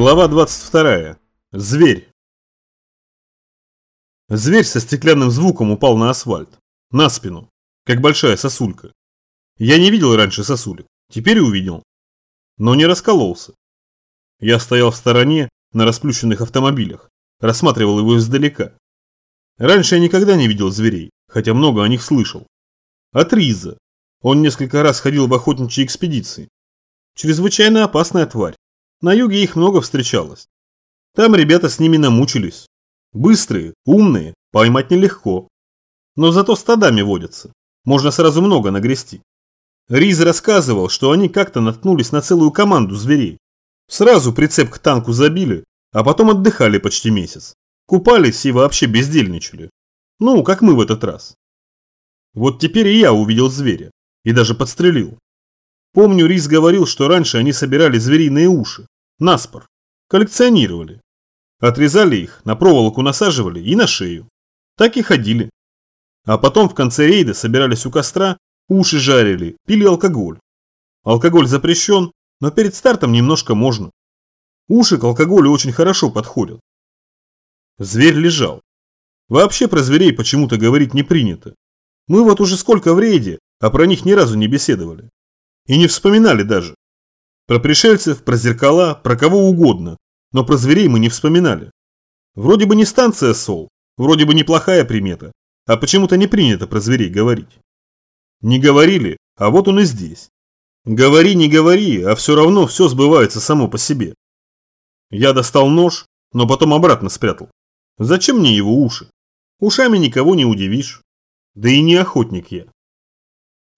Глава 22. Зверь. Зверь со стеклянным звуком упал на асфальт. На спину. Как большая сосулька. Я не видел раньше сосулек. Теперь увидел. Но не раскололся. Я стоял в стороне на расплющенных автомобилях. Рассматривал его издалека. Раньше я никогда не видел зверей, хотя много о них слышал. От Риза. Он несколько раз ходил в охотничьи экспедиции. Чрезвычайно опасная тварь. На юге их много встречалось. Там ребята с ними намучились. Быстрые, умные, поймать нелегко. Но зато стадами водятся. Можно сразу много нагрести. Риз рассказывал, что они как-то наткнулись на целую команду зверей. Сразу прицеп к танку забили, а потом отдыхали почти месяц. Купались и вообще бездельничали. Ну, как мы в этот раз. Вот теперь и я увидел зверя. И даже подстрелил. Помню, Рис говорил, что раньше они собирали звериные уши, наспор, коллекционировали. Отрезали их, на проволоку насаживали и на шею. Так и ходили. А потом в конце рейда собирались у костра, уши жарили, пили алкоголь. Алкоголь запрещен, но перед стартом немножко можно. Уши к алкоголю очень хорошо подходят. Зверь лежал. Вообще про зверей почему-то говорить не принято. Мы вот уже сколько в рейде, а про них ни разу не беседовали. И не вспоминали даже. Про пришельцев, про зеркала, про кого угодно, но про зверей мы не вспоминали. Вроде бы не станция Сол, вроде бы неплохая примета, а почему-то не принято про зверей говорить. Не говорили, а вот он и здесь. Говори, не говори, а все равно все сбывается само по себе. Я достал нож, но потом обратно спрятал. Зачем мне его уши? Ушами никого не удивишь. Да и не охотник я.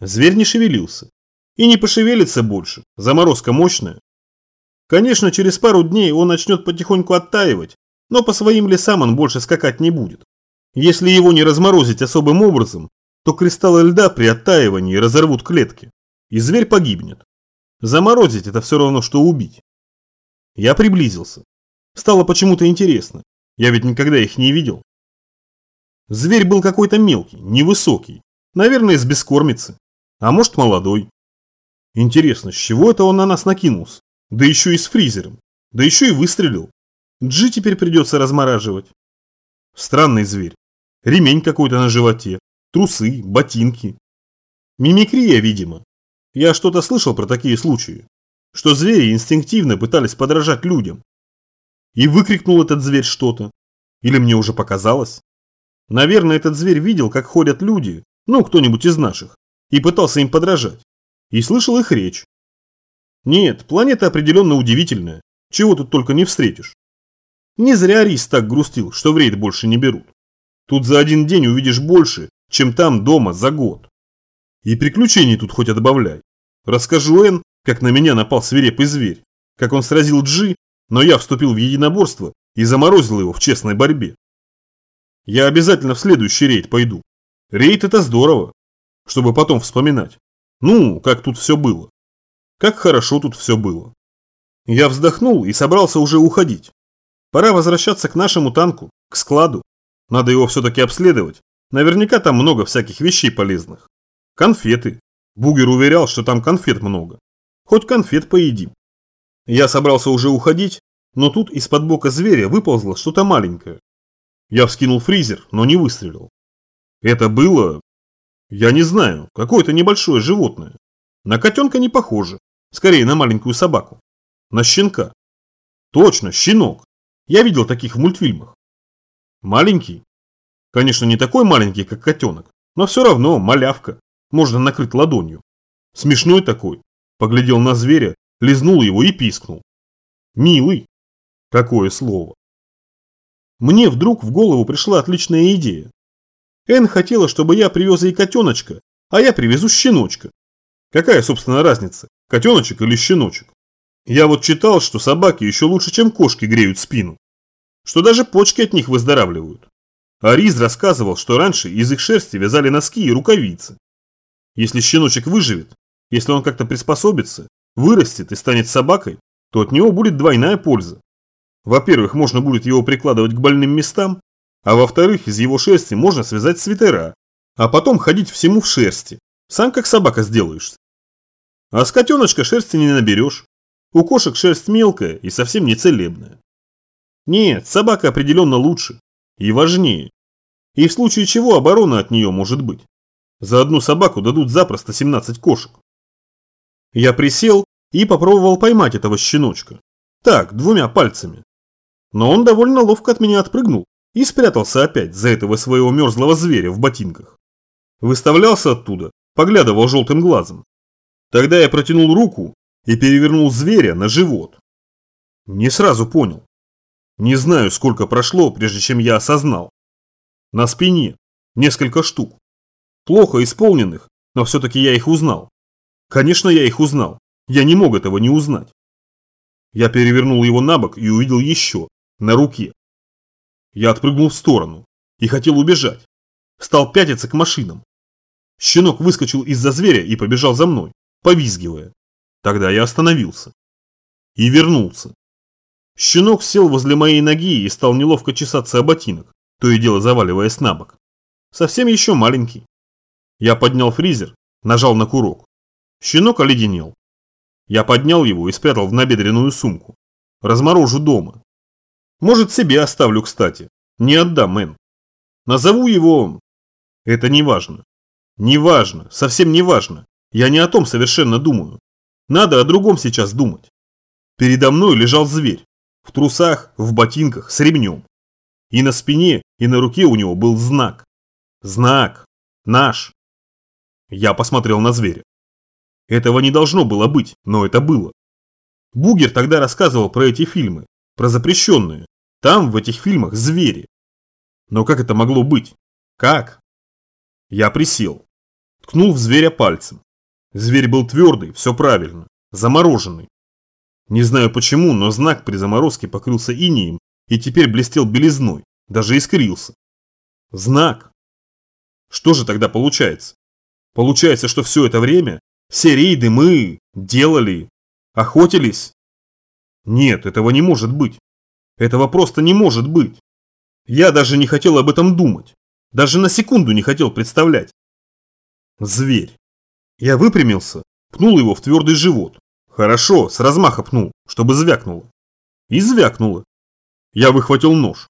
Зверь не шевелился. И не пошевелится больше, заморозка мощная. Конечно, через пару дней он начнет потихоньку оттаивать, но по своим лесам он больше скакать не будет. Если его не разморозить особым образом, то кристаллы льда при оттаивании разорвут клетки, и зверь погибнет. Заморозить это все равно, что убить. Я приблизился. Стало почему-то интересно. Я ведь никогда их не видел. Зверь был какой-то мелкий, невысокий. Наверное, из бескормицы. А может, молодой. Интересно, с чего это он на нас накинулся? Да еще и с фризером. Да еще и выстрелил. Джи теперь придется размораживать. Странный зверь. Ремень какой-то на животе. Трусы, ботинки. Мимикрия, видимо. Я что-то слышал про такие случаи. Что звери инстинктивно пытались подражать людям. И выкрикнул этот зверь что-то. Или мне уже показалось. Наверное, этот зверь видел, как ходят люди, ну, кто-нибудь из наших, и пытался им подражать и слышал их речь. Нет, планета определенно удивительная, чего тут только не встретишь. Не зря Рис так грустил, что в рейд больше не берут. Тут за один день увидишь больше, чем там дома за год. И приключений тут хоть отбавляй. Расскажу Эн, как на меня напал свирепый зверь, как он сразил Джи, но я вступил в единоборство и заморозил его в честной борьбе. Я обязательно в следующий рейд пойду. Рейд это здорово, чтобы потом вспоминать. Ну, как тут все было. Как хорошо тут все было. Я вздохнул и собрался уже уходить. Пора возвращаться к нашему танку, к складу. Надо его все-таки обследовать. Наверняка там много всяких вещей полезных. Конфеты. Бугер уверял, что там конфет много. Хоть конфет поедим. Я собрался уже уходить, но тут из-под бока зверя выползло что-то маленькое. Я вскинул фризер, но не выстрелил. Это было я не знаю, какое-то небольшое животное. На котенка не похоже, скорее на маленькую собаку. На щенка. Точно, щенок. Я видел таких в мультфильмах. Маленький? Конечно, не такой маленький, как котенок, но все равно малявка. Можно накрыть ладонью. Смешной такой. Поглядел на зверя, лизнул его и пискнул. Милый. Какое слово. Мне вдруг в голову пришла отличная идея. Эн хотела, чтобы я привез ей котеночка, а я привезу щеночка. Какая, собственно, разница, котеночек или щеночек? Я вот читал, что собаки еще лучше, чем кошки греют спину. Что даже почки от них выздоравливают. А Риз рассказывал, что раньше из их шерсти вязали носки и рукавицы. Если щеночек выживет, если он как-то приспособится, вырастет и станет собакой, то от него будет двойная польза. Во-первых, можно будет его прикладывать к больным местам, а во-вторых, из его шерсти можно связать свитера, а потом ходить всему в шерсти. Сам как собака сделаешься. А с котеночка шерсти не наберешь. У кошек шерсть мелкая и совсем не целебная. Нет, собака определенно лучше и важнее. И в случае чего оборона от нее может быть. За одну собаку дадут запросто 17 кошек. Я присел и попробовал поймать этого щеночка. Так, двумя пальцами. Но он довольно ловко от меня отпрыгнул и спрятался опять за этого своего мерзлого зверя в ботинках. Выставлялся оттуда, поглядывал желтым глазом. Тогда я протянул руку и перевернул зверя на живот. Не сразу понял. Не знаю, сколько прошло, прежде чем я осознал. На спине несколько штук. Плохо исполненных, но все-таки я их узнал. Конечно, я их узнал. Я не мог этого не узнать. Я перевернул его на бок и увидел еще, на руке. Я отпрыгнул в сторону и хотел убежать. Стал пятиться к машинам. Щенок выскочил из-за зверя и побежал за мной, повизгивая. Тогда я остановился. И вернулся. Щенок сел возле моей ноги и стал неловко чесаться о ботинок, то и дело заваливаясь на бок. Совсем еще маленький. Я поднял фризер, нажал на курок. Щенок оледенел. Я поднял его и спрятал в набедренную сумку. Разморожу дома. Может, себе оставлю, кстати. Не отдам, Мэн. Назову его... Это не важно. Не важно, совсем не важно. Я не о том совершенно думаю. Надо о другом сейчас думать. Передо мной лежал зверь. В трусах, в ботинках, с ремнем. И на спине, и на руке у него был знак. Знак. Наш. Я посмотрел на зверя. Этого не должно было быть, но это было. Бугер тогда рассказывал про эти фильмы, про запрещенные. Там, в этих фильмах, звери. Но как это могло быть? Как? Я присел. Ткнул в зверя пальцем. Зверь был твердый, все правильно. Замороженный. Не знаю почему, но знак при заморозке покрылся инием и теперь блестел белизной, даже искрился. Знак. Что же тогда получается? Получается, что все это время все рейды мы делали, охотились. Нет, этого не может быть. Этого просто не может быть. Я даже не хотел об этом думать. Даже на секунду не хотел представлять. Зверь. Я выпрямился, пнул его в твердый живот. Хорошо, с размаха пнул, чтобы звякнуло. И звякнуло. Я выхватил нож.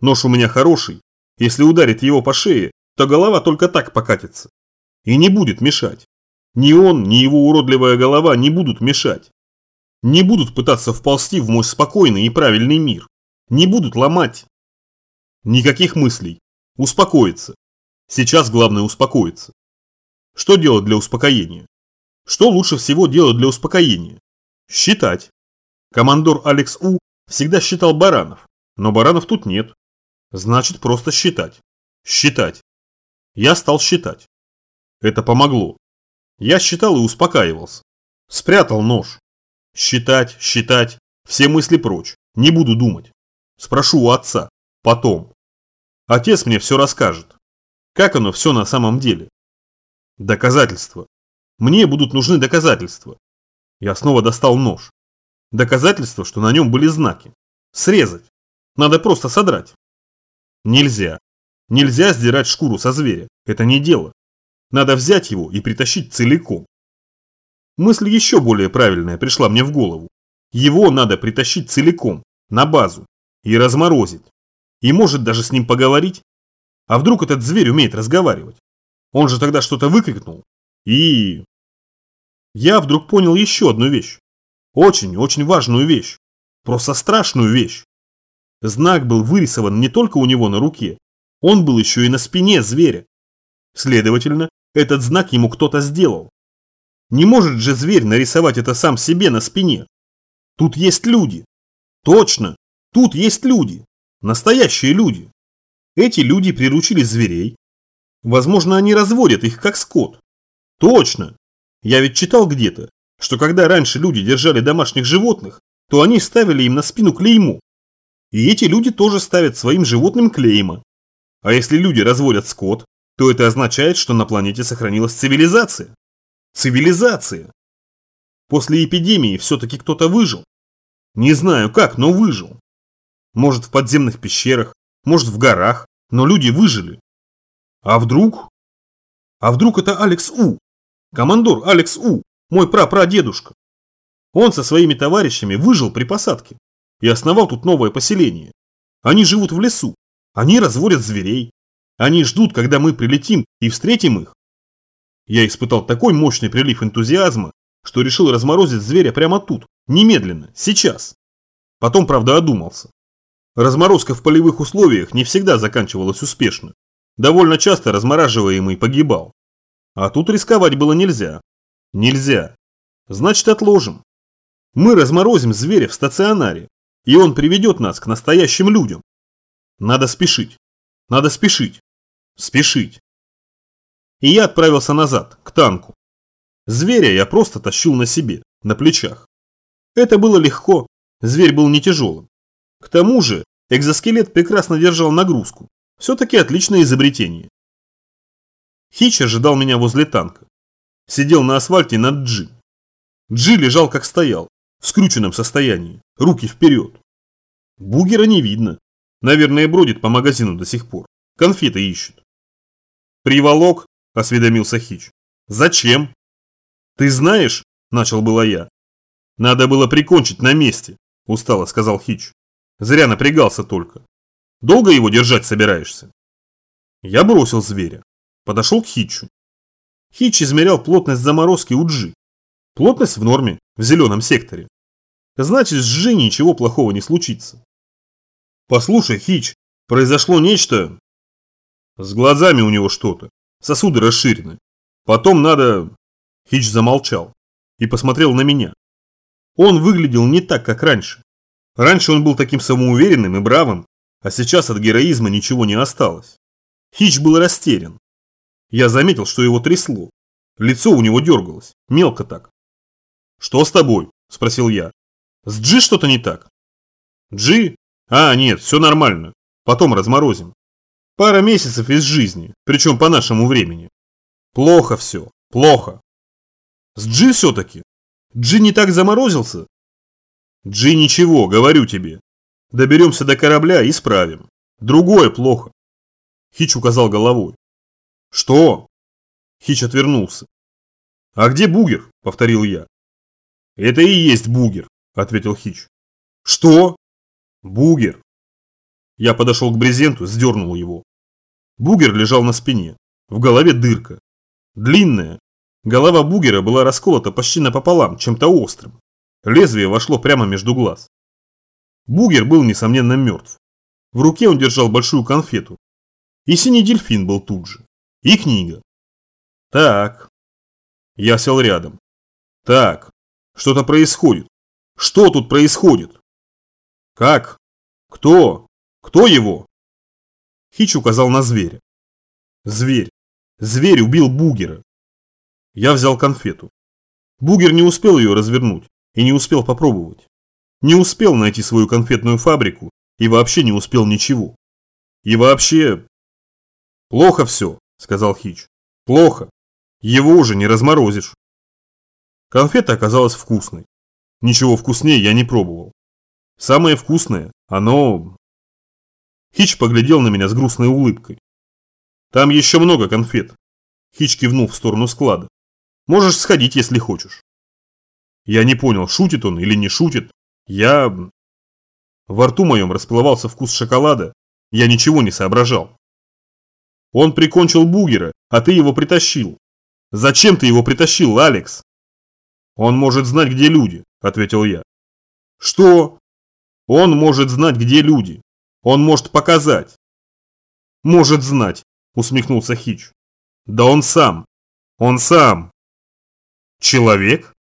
Нож у меня хороший. Если ударить его по шее, то голова только так покатится. И не будет мешать. Ни он, ни его уродливая голова не будут мешать. Не будут пытаться вползти в мой спокойный и правильный мир. Не будут ломать. Никаких мыслей. Успокоиться. Сейчас главное успокоиться. Что делать для успокоения? Что лучше всего делать для успокоения? Считать. Командор Алекс У всегда считал баранов, но баранов тут нет. Значит просто считать. Считать. Я стал считать. Это помогло. Я считал и успокаивался. Спрятал нож. Считать, считать, все мысли прочь. Не буду думать. Спрошу у отца. Потом. Отец мне все расскажет. Как оно все на самом деле? Доказательства. Мне будут нужны доказательства. Я снова достал нож. Доказательства, что на нем были знаки. Срезать. Надо просто содрать. Нельзя. Нельзя сдирать шкуру со зверя. Это не дело. Надо взять его и притащить целиком. Мысль еще более правильная пришла мне в голову. Его надо притащить целиком, на базу, и разморозить. И может даже с ним поговорить. А вдруг этот зверь умеет разговаривать? Он же тогда что-то выкрикнул. И... Я вдруг понял еще одну вещь. Очень-очень важную вещь. Просто страшную вещь. Знак был вырисован не только у него на руке. Он был еще и на спине зверя. Следовательно, этот знак ему кто-то сделал. Не может же зверь нарисовать это сам себе на спине. Тут есть люди. Точно, тут есть люди. Настоящие люди. Эти люди приручили зверей. Возможно, они разводят их как скот. Точно. Я ведь читал где-то, что когда раньше люди держали домашних животных, то они ставили им на спину клеймо. И эти люди тоже ставят своим животным клейма. А если люди разводят скот, то это означает, что на планете сохранилась цивилизация. Цивилизация! После эпидемии все-таки кто-то выжил. Не знаю как, но выжил. Может в подземных пещерах, может в горах, но люди выжили. А вдруг? А вдруг это Алекс У? Командор Алекс У, мой прапрадедушка. Он со своими товарищами выжил при посадке и основал тут новое поселение. Они живут в лесу, они разводят зверей, они ждут, когда мы прилетим и встретим их. Я испытал такой мощный прилив энтузиазма, что решил разморозить зверя прямо тут, немедленно, сейчас. Потом, правда, одумался. Разморозка в полевых условиях не всегда заканчивалась успешно. Довольно часто размораживаемый погибал. А тут рисковать было нельзя. Нельзя. Значит, отложим. Мы разморозим зверя в стационаре, и он приведет нас к настоящим людям. Надо спешить. Надо спешить. Спешить. И я отправился назад, к танку. Зверя я просто тащил на себе, на плечах. Это было легко, зверь был не тяжелым. К тому же экзоскелет прекрасно держал нагрузку. Все-таки отличное изобретение. Хич ожидал меня возле танка. Сидел на асфальте над Джи. Джи лежал как стоял, в скрюченном состоянии, руки вперед. Бугера не видно. Наверное, бродит по магазину до сих пор. Конфеты ищет. «Приволок?» – осведомился Хич. «Зачем?» «Ты знаешь?» – начал было я. «Надо было прикончить на месте», – устало сказал Хич. «Зря напрягался только. Долго его держать собираешься?» Я бросил зверя. Подошел к Хичу. Хич измерял плотность заморозки у Джи. Плотность в норме, в зеленом секторе. Значит, с Джи ничего плохого не случится. Послушай, Хич, произошло нечто... С глазами у него что-то. Сосуды расширены. Потом надо... Хич замолчал и посмотрел на меня. Он выглядел не так, как раньше. Раньше он был таким самоуверенным и бравым, а сейчас от героизма ничего не осталось. Хич был растерян. Я заметил, что его трясло. Лицо у него дергалось, мелко так. «Что с тобой?» – спросил я. «С Джи что-то не так?» «Джи? А, нет, все нормально. Потом разморозим. Пара месяцев из жизни, причем по нашему времени. Плохо все, плохо. С Джи все-таки? Джи не так заморозился? Джи ничего, говорю тебе. Доберемся до корабля и исправим. Другое плохо. Хич указал головой. Что? Хич отвернулся. А где бугер? Повторил я. Это и есть бугер, ответил Хич. Что? Бугер. Я подошел к брезенту, сдернул его. Бугер лежал на спине. В голове дырка. Длинная. Голова бугера была расколота почти напополам, чем-то острым. Лезвие вошло прямо между глаз. Бугер был, несомненно, мертв. В руке он держал большую конфету. И синий дельфин был тут же. И книга. Так. Я сел рядом. Так. Что-то происходит. Что тут происходит? Как? Кто? Кто его? Хич указал на зверя. Зверь. Зверь убил Бугера. Я взял конфету. Бугер не успел ее развернуть и не успел попробовать. Не успел найти свою конфетную фабрику и вообще не успел ничего. И вообще... Плохо все, сказал Хич. Плохо. Его уже не разморозишь. Конфета оказалась вкусной. Ничего вкуснее я не пробовал. Самое вкусное, оно... Хич поглядел на меня с грустной улыбкой. Там еще много конфет. Хич кивнул в сторону склада. Можешь сходить, если хочешь. Я не понял, шутит он или не шутит. Я... Во рту моем расплывался вкус шоколада. Я ничего не соображал. Он прикончил Бугера, а ты его притащил. Зачем ты его притащил, Алекс? Он может знать, где люди, ответил я. Что? Он может знать, где люди. Он может показать. Может знать, усмехнулся Хич. Да он сам. Он сам. Человек?